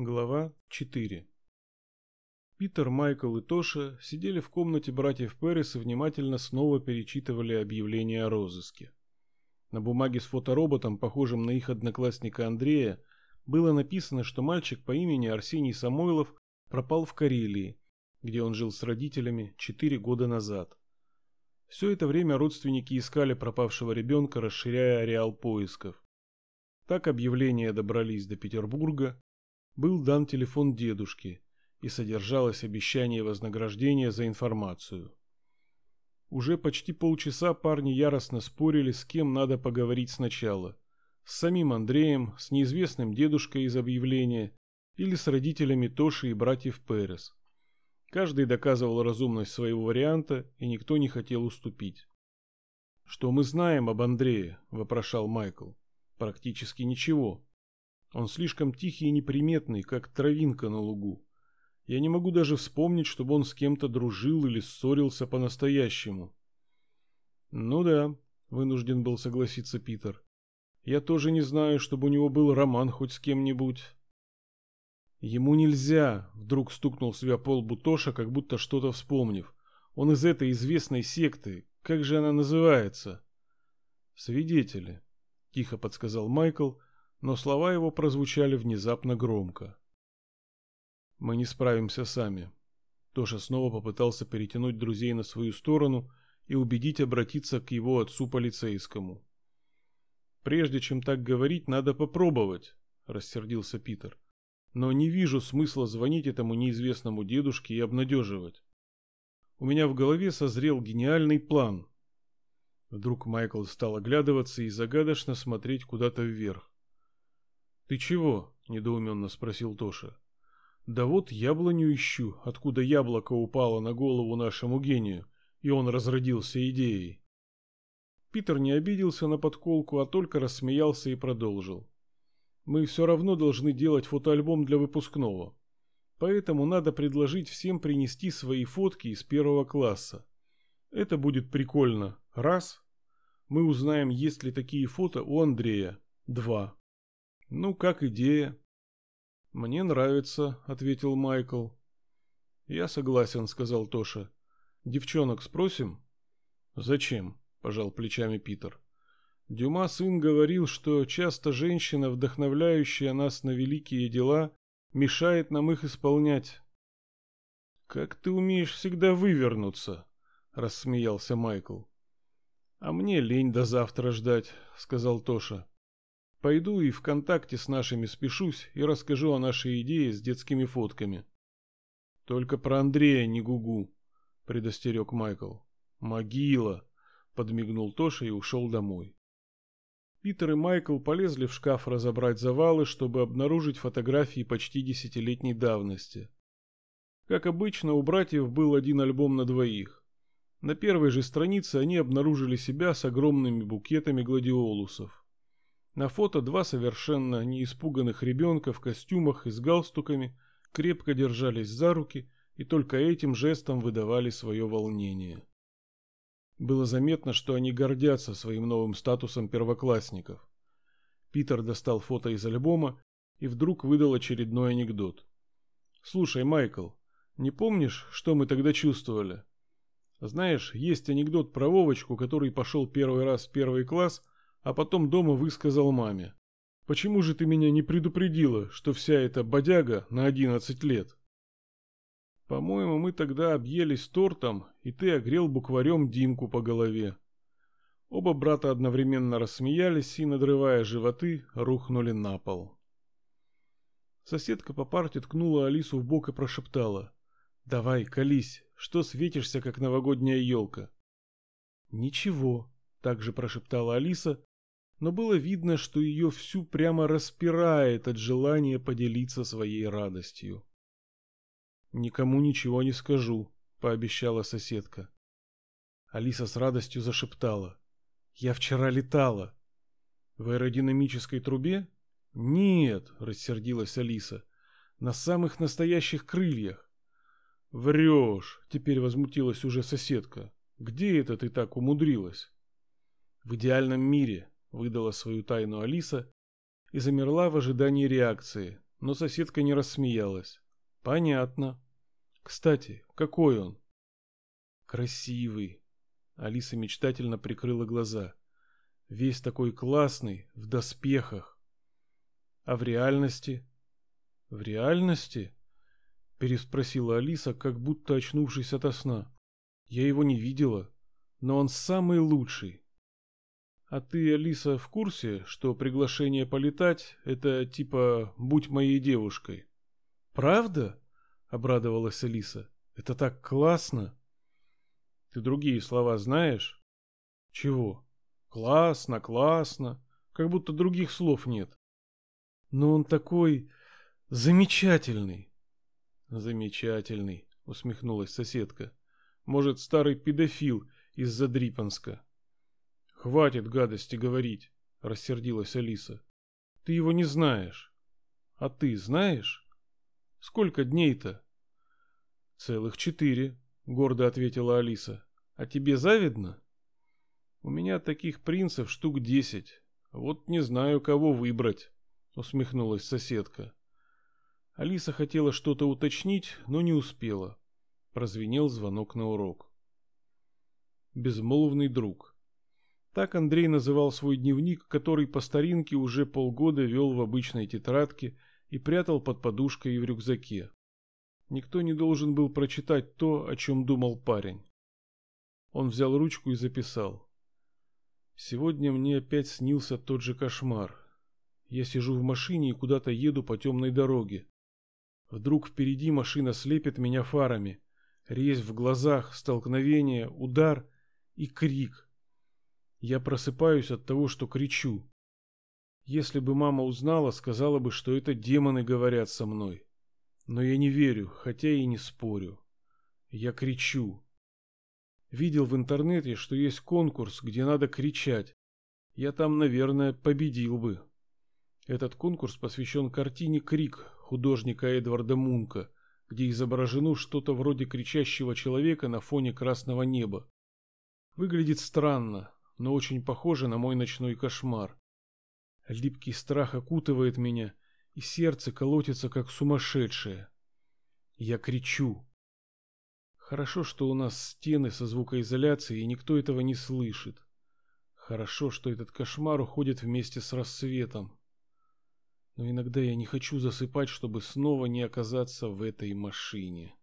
Глава 4 Питер, Майкл и Тоша сидели в комнате братьев Перес и внимательно снова перечитывали объявление о розыске. На бумаге с фотороботом, похожим на их одноклассника Андрея, было написано, что мальчик по имени Арсений Самойлов пропал в Карелии, где он жил с родителями 4 года назад. Все это время родственники искали пропавшего ребенка, расширяя ареал поисков. Так объявления добрались до Петербурга, был дан телефон дедушки и содержалось обещание вознаграждения за информацию. Уже почти полчаса парни яростно спорили, с кем надо поговорить сначала. С самим Андреем, с неизвестным дедушкой из объявления или с родителями Тоши и братьев Перес. Каждый доказывал разумность своего варианта, и никто не хотел уступить. «Что мы знаем об Андрее?» – вопрошал Майкл. «Практически ничего. Он слишком тихий и неприметный, как травинка на лугу. Я не могу даже вспомнить, чтобы он с кем-то дружил или ссорился по-настоящему. Ну да, вынужден был согласиться Питер. Я тоже не знаю, чтобы у него был роман хоть с кем-нибудь. Ему нельзя, вдруг стукнул себя по лбу Тоша, как будто что-то вспомнив. Он из этой известной секты. Как же она называется? Свидетели, тихо подсказал Майкл, но слова его прозвучали внезапно громко. «Мы не справимся сами». Тоша снова попытался перетянуть друзей на свою сторону и убедить обратиться к его отцу полицейскому. «Прежде чем так говорить, надо попробовать», — рассердился Питер. «Но не вижу смысла звонить этому неизвестному дедушке и обнадеживать. У меня в голове созрел гениальный план». Вдруг Майкл стал оглядываться и загадочно смотреть куда-то вверх. «Ты чего?» – недоуменно спросил Тоша. «Да вот яблоню ищу, откуда яблоко упало на голову нашему гению, и он разродился идеей». Питер не обиделся на подколку, а только рассмеялся и продолжил. «Мы все равно должны делать фотоальбом для выпускного. Поэтому надо предложить всем принести свои фотки из первого класса. Это будет прикольно. Раз. Мы узнаем, есть ли такие фото у Андрея. Два. Ну, как идея. Мне нравится, ответил Майкл. Я согласен, сказал Тоша. Девчонок спросим? Зачем? пожал плечами Питер. Дюма сын говорил, что часто женщина, вдохновляющая нас на великие дела, мешает нам их исполнять. Как ты умеешь всегда вывернуться, рассмеялся Майкл. А мне лень до завтра ждать, сказал Тоша. Пойду и ВКонтакте с нашими спешусь и расскажу о нашей идее с детскими фотками. Только про Андрея не гугу, предостерег Майкл. Могила, подмигнул Тоша и ушел домой. Питер и Майкл полезли в шкаф разобрать завалы, чтобы обнаружить фотографии почти десятилетней давности. Как обычно, у братьев был один альбом на двоих. На первой же странице они обнаружили себя с огромными букетами гладиолусов. На фото два совершенно неиспуганных ребенка в костюмах и с галстуками крепко держались за руки и только этим жестом выдавали свое волнение. Было заметно, что они гордятся своим новым статусом первоклассников. Питер достал фото из альбома и вдруг выдал очередной анекдот. «Слушай, Майкл, не помнишь, что мы тогда чувствовали? Знаешь, есть анекдот про Вовочку, который пошел первый раз в первый класс – а потом дома высказал маме. «Почему же ты меня не предупредила, что вся эта бодяга на одиннадцать лет?» «По-моему, мы тогда объелись тортом, и ты огрел букварем Димку по голове». Оба брата одновременно рассмеялись и, надрывая животы, рухнули на пол. Соседка по парте ткнула Алису в бок и прошептала. «Давай, колись, что светишься, как новогодняя елка?» «Ничего», — также прошептала Алиса, но было видно, что ее всю прямо распирает от желания поделиться своей радостью. «Никому ничего не скажу», — пообещала соседка. Алиса с радостью зашептала. «Я вчера летала». «В аэродинамической трубе?» «Нет», — рассердилась Алиса. «На самых настоящих крыльях». «Врешь», — теперь возмутилась уже соседка. «Где это ты так умудрилась?» «В идеальном мире», выдала свою тайну Алиса и замерла в ожидании реакции, но соседка не рассмеялась. Понятно. Кстати, какой он? Красивый. Алиса мечтательно прикрыла глаза. Весь такой классный, в доспехах. А в реальности? В реальности? Переспросила Алиса, как будто очнувшись ото сна. Я его не видела, но он самый лучший. А ты, Алиса, в курсе, что приглашение полетать — это типа «будь моей девушкой»? Правда? — обрадовалась Алиса. Это так классно. Ты другие слова знаешь? Чего? Классно, классно. Как будто других слов нет. Но он такой замечательный. Замечательный, усмехнулась соседка. Может, старый педофил из Задрипанска. Хватит гадости говорить, рассердилась Алиса. Ты его не знаешь. А ты знаешь? Сколько дней-то? Целых четыре, гордо ответила Алиса. А тебе завидно? У меня таких принцев штук десять. Вот не знаю, кого выбрать, усмехнулась соседка. Алиса хотела что-то уточнить, но не успела. Прозвенел звонок на урок. Безмолвный друг. Так Андрей называл свой дневник, который по старинке уже полгода вел в обычной тетрадке и прятал под подушкой и в рюкзаке. Никто не должен был прочитать то, о чем думал парень. Он взял ручку и записал. Сегодня мне опять снился тот же кошмар. Я сижу в машине и куда-то еду по темной дороге. Вдруг впереди машина слепит меня фарами. Резь в глазах, столкновение, удар и крик. Я просыпаюсь от того, что кричу. Если бы мама узнала, сказала бы, что это демоны говорят со мной. Но я не верю, хотя и не спорю. Я кричу. Видел в интернете, что есть конкурс, где надо кричать. Я там, наверное, победил бы. Этот конкурс посвящен картине «Крик» художника Эдварда Мунка, где изображено что-то вроде кричащего человека на фоне красного неба. Выглядит странно, но очень похоже на мой ночной кошмар. Липкий страх окутывает меня, и сердце колотится, как сумасшедшее. Я кричу. Хорошо, что у нас стены со звукоизоляцией, и никто этого не слышит. Хорошо, что этот кошмар уходит вместе с рассветом. Но иногда я не хочу засыпать, чтобы снова не оказаться в этой машине.